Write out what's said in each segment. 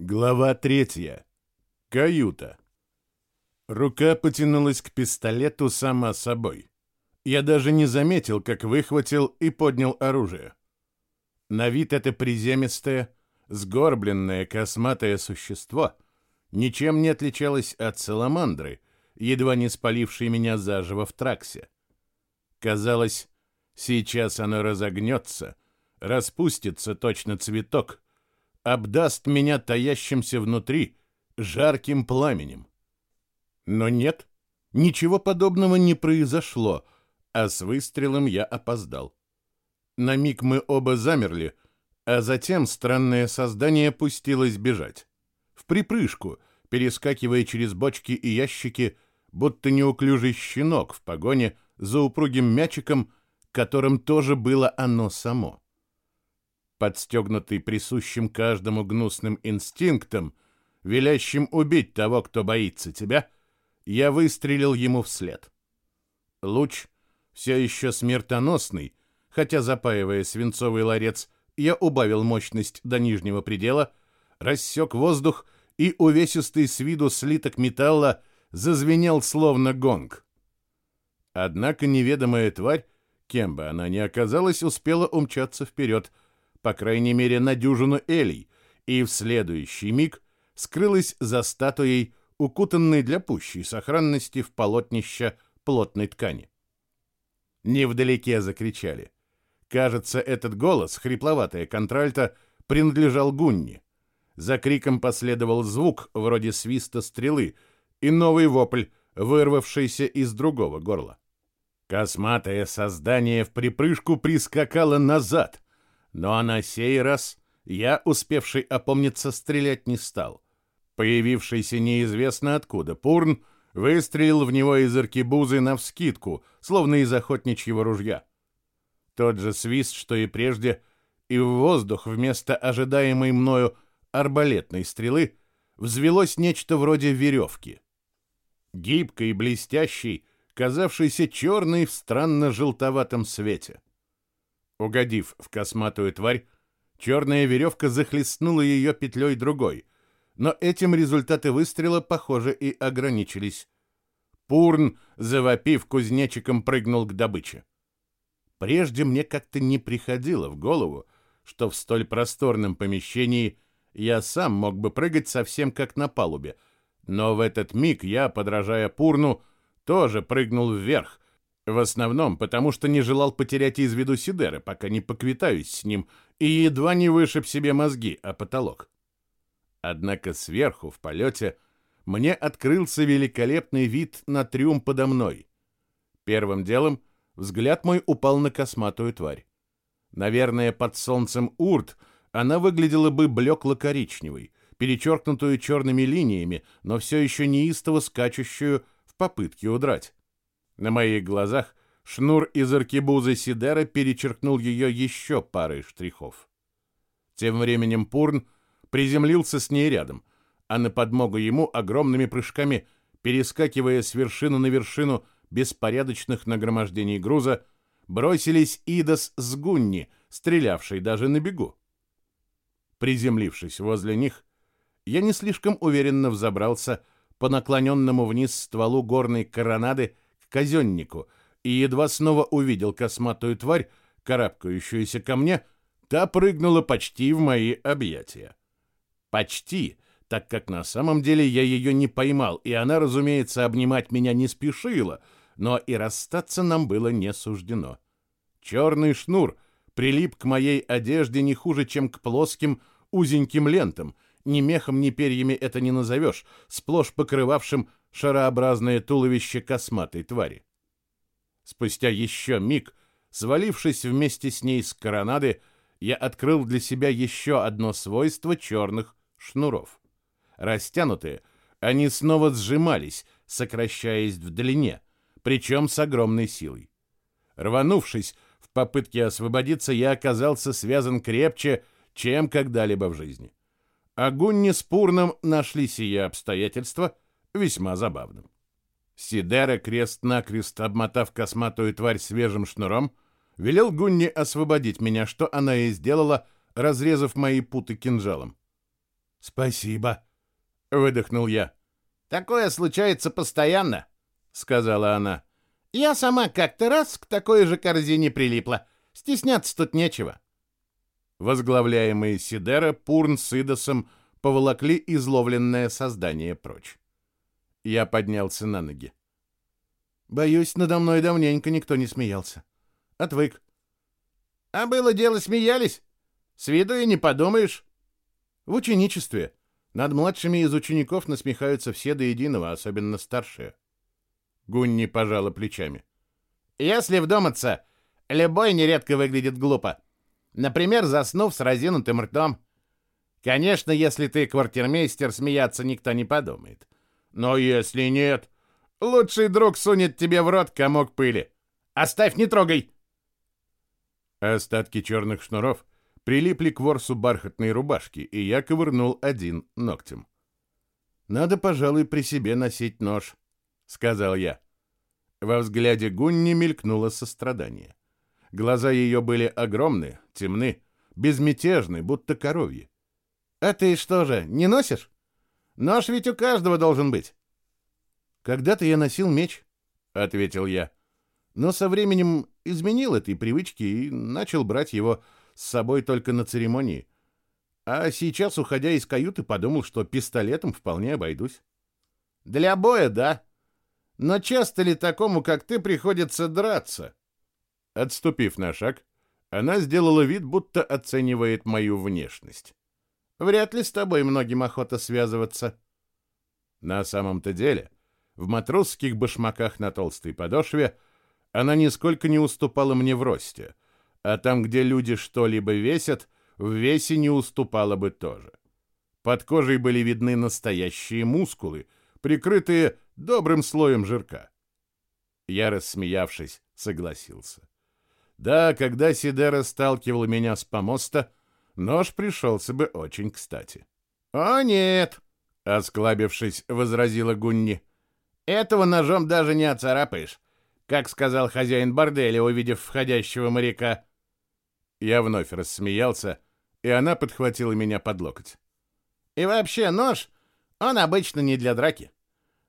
Глава третья. Каюта. Рука потянулась к пистолету сама собой. Я даже не заметил, как выхватил и поднял оружие. На вид это приземистое, сгорбленное косматое существо ничем не отличалось от саламандры, едва не спалившей меня заживо в траксе. Казалось, сейчас оно разогнется, распустится точно цветок, обдаст меня таящимся внутри жарким пламенем. Но нет, ничего подобного не произошло, а с выстрелом я опоздал. На миг мы оба замерли, а затем странное создание пустилось бежать. В припрыжку, перескакивая через бочки и ящики, будто неуклюжий щенок в погоне за упругим мячиком, которым тоже было оно само. Подстегнутый присущим каждому гнусным инстинктом, велящим убить того, кто боится тебя, я выстрелил ему вслед. Луч, все еще смертоносный, хотя запаивая свинцовый ларец, я убавил мощность до нижнего предела, рассек воздух, и увесистый с виду слиток металла зазвенел словно гонг. Однако неведомая тварь, кем бы она ни оказалась, успела умчаться вперед, по крайней мере на дюжину элей, и в следующий миг скрылась за статуей, укутанной для пущей сохранности в полотнище плотной ткани. Невдалеке закричали. Кажется, этот голос, хрипловатая контральта, принадлежал Гунни. За криком последовал звук, вроде свиста стрелы, и новый вопль, вырвавшийся из другого горла. Косматое создание в припрыжку прискакало назад, но на сей раз я, успевший опомниться, стрелять не стал. Появившийся неизвестно откуда Пурн выстрелил в него из аркебузы навскидку, словно из охотничьего ружья. Тот же свист, что и прежде, и в воздух вместо ожидаемой мною арбалетной стрелы взвелось нечто вроде веревки. Гибкой блестящей, казавшейся черной в странно-желтоватом свете. Угодив в косматую тварь, черная веревка захлестнула ее петлей другой — но этим результаты выстрела, похоже, и ограничились. Пурн, завопив кузнечиком, прыгнул к добыче. Прежде мне как-то не приходило в голову, что в столь просторном помещении я сам мог бы прыгать совсем как на палубе, но в этот миг я, подражая Пурну, тоже прыгнул вверх, в основном потому, что не желал потерять из виду Сидера, пока не поквитаюсь с ним, и едва не вышиб себе мозги о потолок. Однако сверху, в полете, мне открылся великолепный вид на трюм подо мной. Первым делом взгляд мой упал на косматую тварь. Наверное, под солнцем урт она выглядела бы блекло-коричневой, перечеркнутую черными линиями, но все еще неистово скачущую в попытке удрать. На моих глазах шнур из аркебузы Сидера перечеркнул ее еще парой штрихов. Тем временем Пурн приземлился с ней рядом, а на подмогу ему огромными прыжками, перескакивая с вершины на вершину беспорядочных нагромождений груза, бросились Идас с Гунни, стрелявший даже на бегу. Приземлившись возле них, я не слишком уверенно взобрался по наклоненному вниз стволу горной коронады казеннику и едва снова увидел косматую тварь, карабкающуюся ко мне, та прыгнула почти в мои объятия. Почти, так как на самом деле я ее не поймал, и она, разумеется, обнимать меня не спешила, но и расстаться нам было не суждено. Черный шнур прилип к моей одежде не хуже, чем к плоским узеньким лентам, ни мехом, ни перьями это не назовешь, сплошь покрывавшим шарообразное туловище косматой твари. Спустя еще миг, свалившись вместе с ней с коронады, я открыл для себя еще одно свойство черных шнуров. Растянутые, они снова сжимались, сокращаясь в длине, причем с огромной силой. Рванувшись в попытке освободиться, я оказался связан крепче, чем когда-либо в жизни. Гунни с Пурном нашли сие обстоятельства весьма забавным. Сидера, крест-накрест обмотав косматую тварь свежим шнуром, велел Гунни освободить меня, что она и сделала, разрезав мои путы кинжалом. «Спасибо», — выдохнул я. «Такое случается постоянно», — сказала она. «Я сама как-то раз к такой же корзине прилипла. Стесняться тут нечего». Возглавляемые Сидера, Пурн с Идосом поволокли изловленное создание прочь. Я поднялся на ноги. Боюсь, надо мной давненько никто не смеялся. Отвык. А было дело, смеялись? С виду и не подумаешь. В ученичестве. Над младшими из учеников насмехаются все до единого, особенно старшие. Гунни пожала плечами. Если вдуматься, любой нередко выглядит глупо. Например, заснув с разинутым ртом. Конечно, если ты квартирмейстер, смеяться никто не подумает. Но если нет, лучший друг сунет тебе в рот комок пыли. Оставь, не трогай. Остатки черных шнуров прилипли к ворсу бархатной рубашки, и я ковырнул один ногтем. «Надо, пожалуй, при себе носить нож», — сказал я. Во взгляде Гунни мелькнуло сострадание. Глаза ее были огромны, темны, безмятежны, будто коровьи. «А ты что же, не носишь? Нож ведь у каждого должен быть». «Когда-то я носил меч», — ответил я. «Но со временем изменил этой привычки и начал брать его с собой только на церемонии. А сейчас, уходя из каюты, подумал, что пистолетом вполне обойдусь. Для боя, да. Но часто ли такому, как ты, приходится драться? Отступив на шаг, она сделала вид, будто оценивает мою внешность. Вряд ли с тобой многим охота связываться. На самом-то деле, в матросских башмаках на толстой подошве она нисколько не уступала мне в росте — а там, где люди что-либо весят, в весе не уступало бы тоже. Под кожей были видны настоящие мускулы, прикрытые добрым слоем жирка. Я, рассмеявшись, согласился. Да, когда Сидера сталкивал меня с помоста, нож пришелся бы очень кстати. «О, нет!» — осклабившись, возразила Гунни. «Этого ножом даже не оцарапаешь, как сказал хозяин борделя, увидев входящего моряка. Я вновь рассмеялся, и она подхватила меня под локоть. И вообще нож, он обычно не для драки.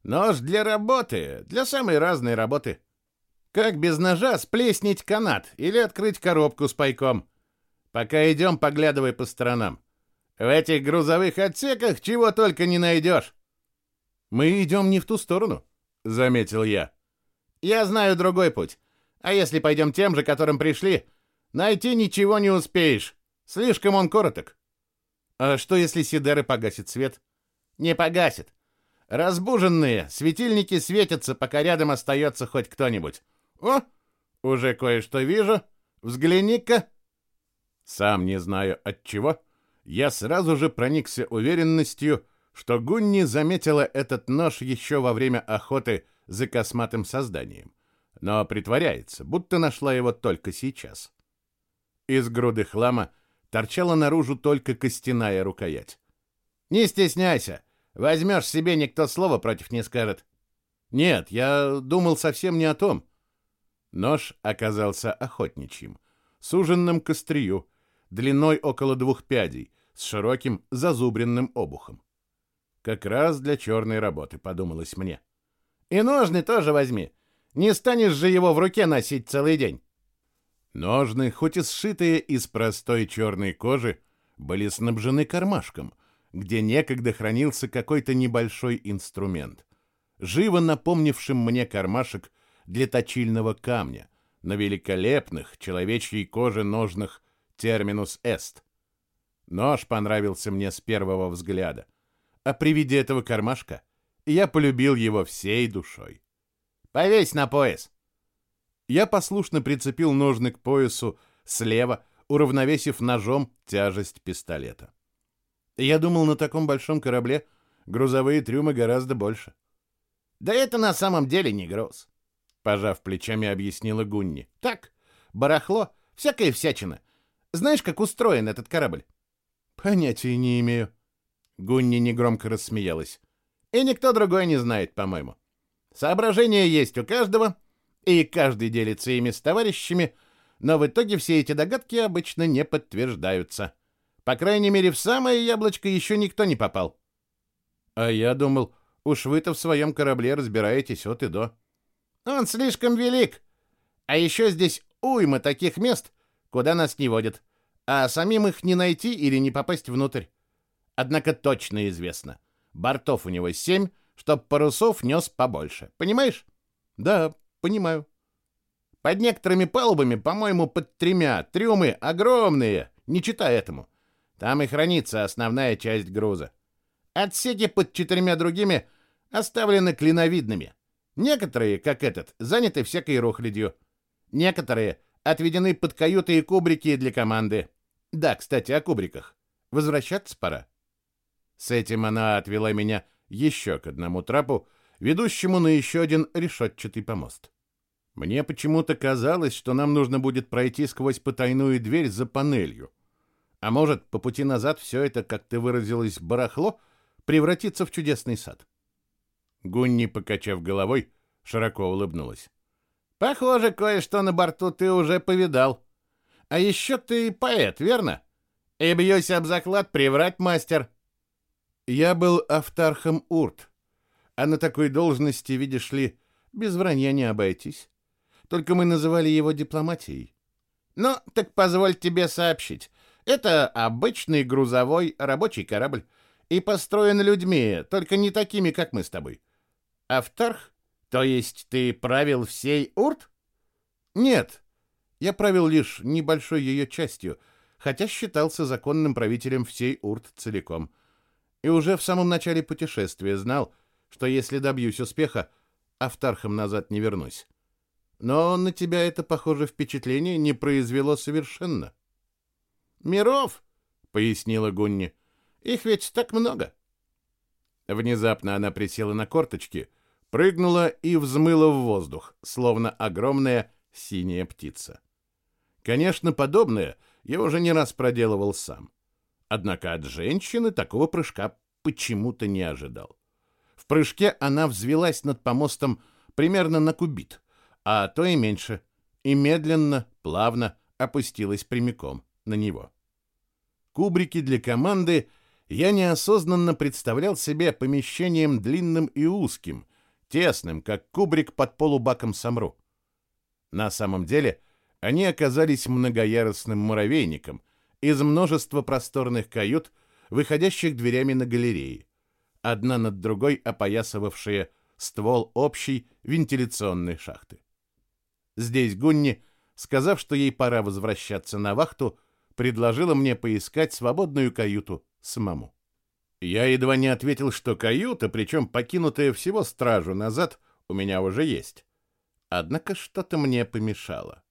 Нож для работы, для самой разной работы. Как без ножа сплеснить канат или открыть коробку с пайком. Пока идем, поглядывай по сторонам. В этих грузовых отсеках чего только не найдешь. Мы идем не в ту сторону, заметил я. Я знаю другой путь. А если пойдем тем же, которым пришли, Найти ничего не успеешь. Слишком он короток. А что, если Сидеры погасит свет? Не погасит. Разбуженные, светильники светятся, пока рядом остается хоть кто-нибудь. О, уже кое-что вижу. Взгляни-ка. Сам не знаю от чего, я сразу же проникся уверенностью, что Гунни заметила этот нож еще во время охоты за косматым созданием, но притворяется, будто нашла его только сейчас. Из груды хлама торчала наружу только костяная рукоять. «Не стесняйся. Возьмешь себе, никто слова против не скажет». «Нет, я думал совсем не о том». Нож оказался охотничьим, суженным к длиной около двух пядей, с широким зазубренным обухом. Как раз для черной работы, подумалось мне. «И ножны тоже возьми. Не станешь же его в руке носить целый день». Ножны, хоть и сшитые из простой черной кожи, были снабжены кармашком, где некогда хранился какой-то небольшой инструмент, живо напомнившим мне кармашек для точильного камня на великолепных человечьей коже ножных терминус эст. Нож понравился мне с первого взгляда, а при виде этого кармашка я полюбил его всей душой. «Повесь на пояс!» Я послушно прицепил ножны к поясу слева, уравновесив ножом тяжесть пистолета. Я думал, на таком большом корабле грузовые трюмы гораздо больше. «Да это на самом деле не груз», — пожав плечами, объяснила Гунни. «Так, барахло, всякая всячина. Знаешь, как устроен этот корабль?» «Понятия не имею». Гунни негромко рассмеялась. «И никто другой не знает, по-моему. Соображения есть у каждого, и каждый делится ими с товарищами, но в итоге все эти догадки обычно не подтверждаются. По крайней мере, в самое яблочко еще никто не попал. А я думал, уж вы-то в своем корабле разбираетесь от и до. Он слишком велик. А еще здесь уйма таких мест, куда нас не водят, а самим их не найти или не попасть внутрь. Однако точно известно, бортов у него семь, чтоб парусов нес побольше. Понимаешь? Да, понимаю. Под некоторыми палубами, по-моему, под тремя, трюмы огромные, не читай этому. Там и хранится основная часть груза. Отсеки под четырьмя другими оставлены клиновидными. Некоторые, как этот, заняты всякой рухлядью. Некоторые отведены под каюты и кубрики для команды. Да, кстати, о кубриках. Возвращаться пора. С этим она отвела меня еще к одному трапу, ведущему на еще один решетчатый помост. Мне почему-то казалось, что нам нужно будет пройти сквозь потайную дверь за панелью. А может, по пути назад все это, как ты выразилась, барахло, превратится в чудесный сад. Гунни, покачав головой, широко улыбнулась. «Похоже, кое-что на борту ты уже повидал. А еще ты поэт, верно? И бьюсь об заклад приврать мастер». «Я был автархом Урт, а на такой должности, видишь ли, без вранья не обойтись. Только мы называли его дипломатией». «Ну, так позволь тебе сообщить. Это обычный грузовой рабочий корабль и построен людьми, только не такими, как мы с тобой. Автарх? То есть ты правил всей Урт? Нет, я правил лишь небольшой ее частью, хотя считался законным правителем всей Урт целиком. И уже в самом начале путешествия знал, что если добьюсь успеха, Автархом назад не вернусь. Но на тебя это, похоже, впечатление не произвело совершенно. «Миров», — пояснила Гунни, — «их ведь так много». Внезапно она присела на корточки, прыгнула и взмыла в воздух, словно огромная синяя птица. Конечно, подобное я уже не раз проделывал сам. Однако от женщины такого прыжка почему-то не ожидал. В прыжке она взвелась над помостом примерно на кубит, а то и меньше, и медленно, плавно опустилась прямиком на него. Кубрики для команды я неосознанно представлял себе помещением длинным и узким, тесным, как кубрик под полубаком самру. На самом деле они оказались многоярусным муравейником из множества просторных кают, выходящих дверями на галереи, одна над другой опоясывавшие ствол общей вентиляционной шахты. Здесь Гунни, сказав, что ей пора возвращаться на вахту, предложила мне поискать свободную каюту самому. Я едва не ответил, что каюта, причем покинутая всего стражу назад, у меня уже есть. Однако что-то мне помешало.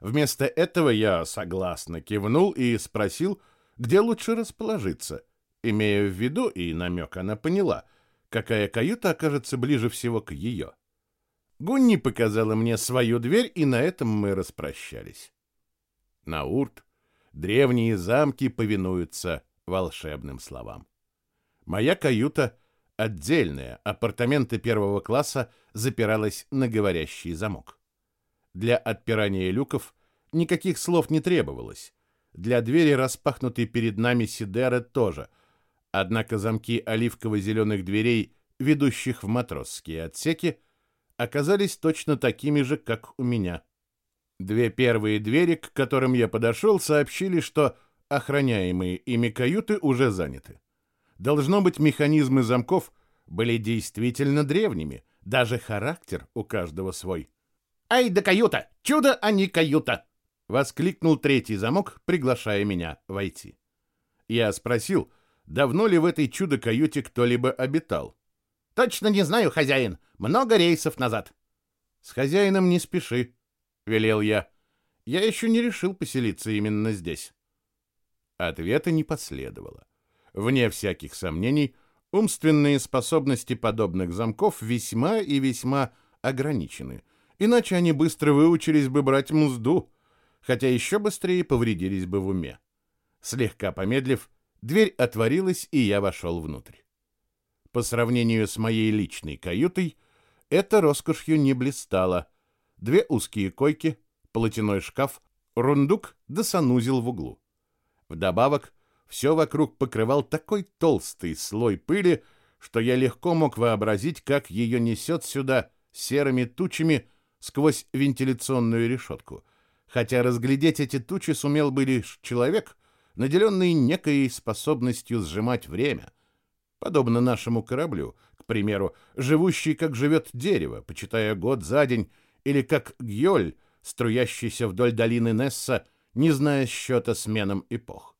Вместо этого я согласно кивнул и спросил, где лучше расположиться, имея в виду, и намек она поняла, какая каюта окажется ближе всего к ее. Гунни показала мне свою дверь, и на этом мы распрощались. Наурт, древние замки повинуются волшебным словам. Моя каюта отдельная, апартаменты первого класса запиралась на говорящий замок. Для отпирания люков никаких слов не требовалось. Для двери, распахнутой перед нами Сидера, тоже. Однако замки оливково-зеленых дверей, ведущих в матросские отсеки, оказались точно такими же, как у меня. Две первые двери, к которым я подошел, сообщили, что охраняемые ими каюты уже заняты. Должно быть, механизмы замков были действительно древними, даже характер у каждого свой. «Ай да каюта! Чудо, а не каюта!» — воскликнул третий замок, приглашая меня войти. Я спросил, давно ли в этой чудо-каюте кто-либо обитал. «Точно не знаю, хозяин. Много рейсов назад». «С хозяином не спеши», — велел я. «Я еще не решил поселиться именно здесь». Ответа не последовало. Вне всяких сомнений, умственные способности подобных замков весьма и весьма ограничены, иначе они быстро выучились бы брать мзду, хотя еще быстрее повредились бы в уме. Слегка помедлив, дверь отворилась, и я вошел внутрь. По сравнению с моей личной каютой, это роскошью не блистало. Две узкие койки, полотяной шкаф, рундук да санузел в углу. Вдобавок, все вокруг покрывал такой толстый слой пыли, что я легко мог вообразить, как ее несет сюда серыми тучами сквозь вентиляционную решетку. Хотя разглядеть эти тучи сумел бы лишь человек, наделенный некой способностью сжимать время, подобно нашему кораблю, к примеру, живущий, как живет дерево, почитая год за день, или как гьоль, струящийся вдоль долины Несса, не зная счета сменам эпох.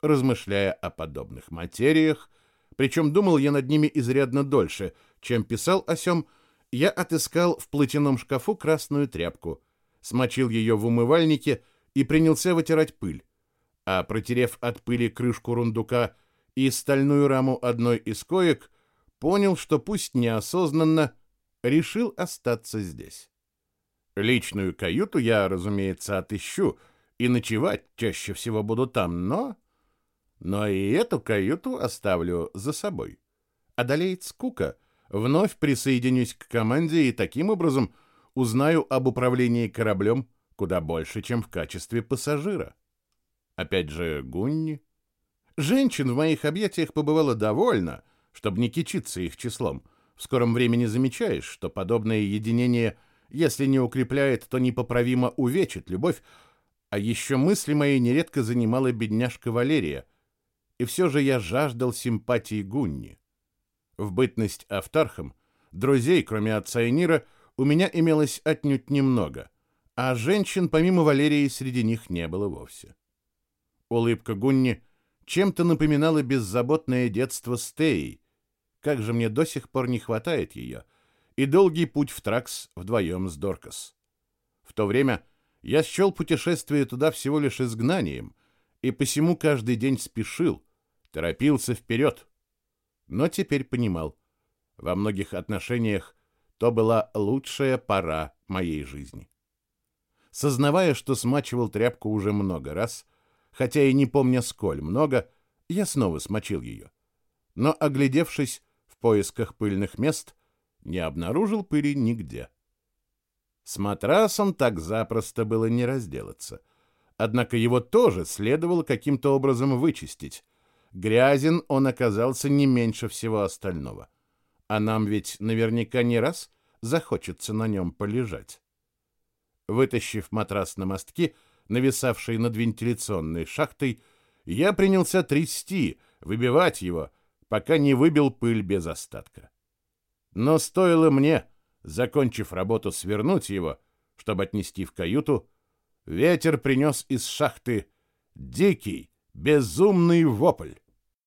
Размышляя о подобных материях, причем думал я над ними изрядно дольше, чем писал о сём, я отыскал в платяном шкафу красную тряпку, смочил ее в умывальнике и принялся вытирать пыль, а протерев от пыли крышку рундука и стальную раму одной из коек, понял, что пусть неосознанно, решил остаться здесь. Личную каюту я, разумеется, отыщу, и ночевать чаще всего буду там, но но и эту каюту оставлю за собой. Одолеет скука, вновь присоединюсь к команде и таким образом узнаю об управлении кораблем куда больше, чем в качестве пассажира. Опять же, Гунни. Женщин в моих объятиях побывало довольно, чтобы не кичиться их числом. В скором времени замечаешь, что подобное единение, если не укрепляет, то непоправимо увечит любовь, а еще мысли мои нередко занимала бедняжка Валерия — и все же я жаждал симпатии Гунни. В бытность автархом друзей, кроме отца и Нира, у меня имелось отнюдь немного, а женщин помимо Валерии среди них не было вовсе. Улыбка Гунни чем-то напоминала беззаботное детство Стеи. Как же мне до сих пор не хватает ее. И долгий путь в Тракс вдвоем с Доркас. В то время я счел путешествие туда всего лишь изгнанием, и посему каждый день спешил, торопился вперед. Но теперь понимал, во многих отношениях то была лучшая пора моей жизни. Сознавая, что смачивал тряпку уже много раз, хотя и не помня сколь много, я снова смочил ее. Но, оглядевшись в поисках пыльных мест, не обнаружил пыли нигде. С матрасом так запросто было не разделаться. Однако его тоже следовало каким-то образом вычистить, Грязен он оказался не меньше всего остального. А нам ведь наверняка не раз захочется на нем полежать. Вытащив матрас на мостки, нависавший над вентиляционной шахтой, я принялся трясти, выбивать его, пока не выбил пыль без остатка. Но стоило мне, закончив работу, свернуть его, чтобы отнести в каюту, ветер принес из шахты дикий, безумный вопль.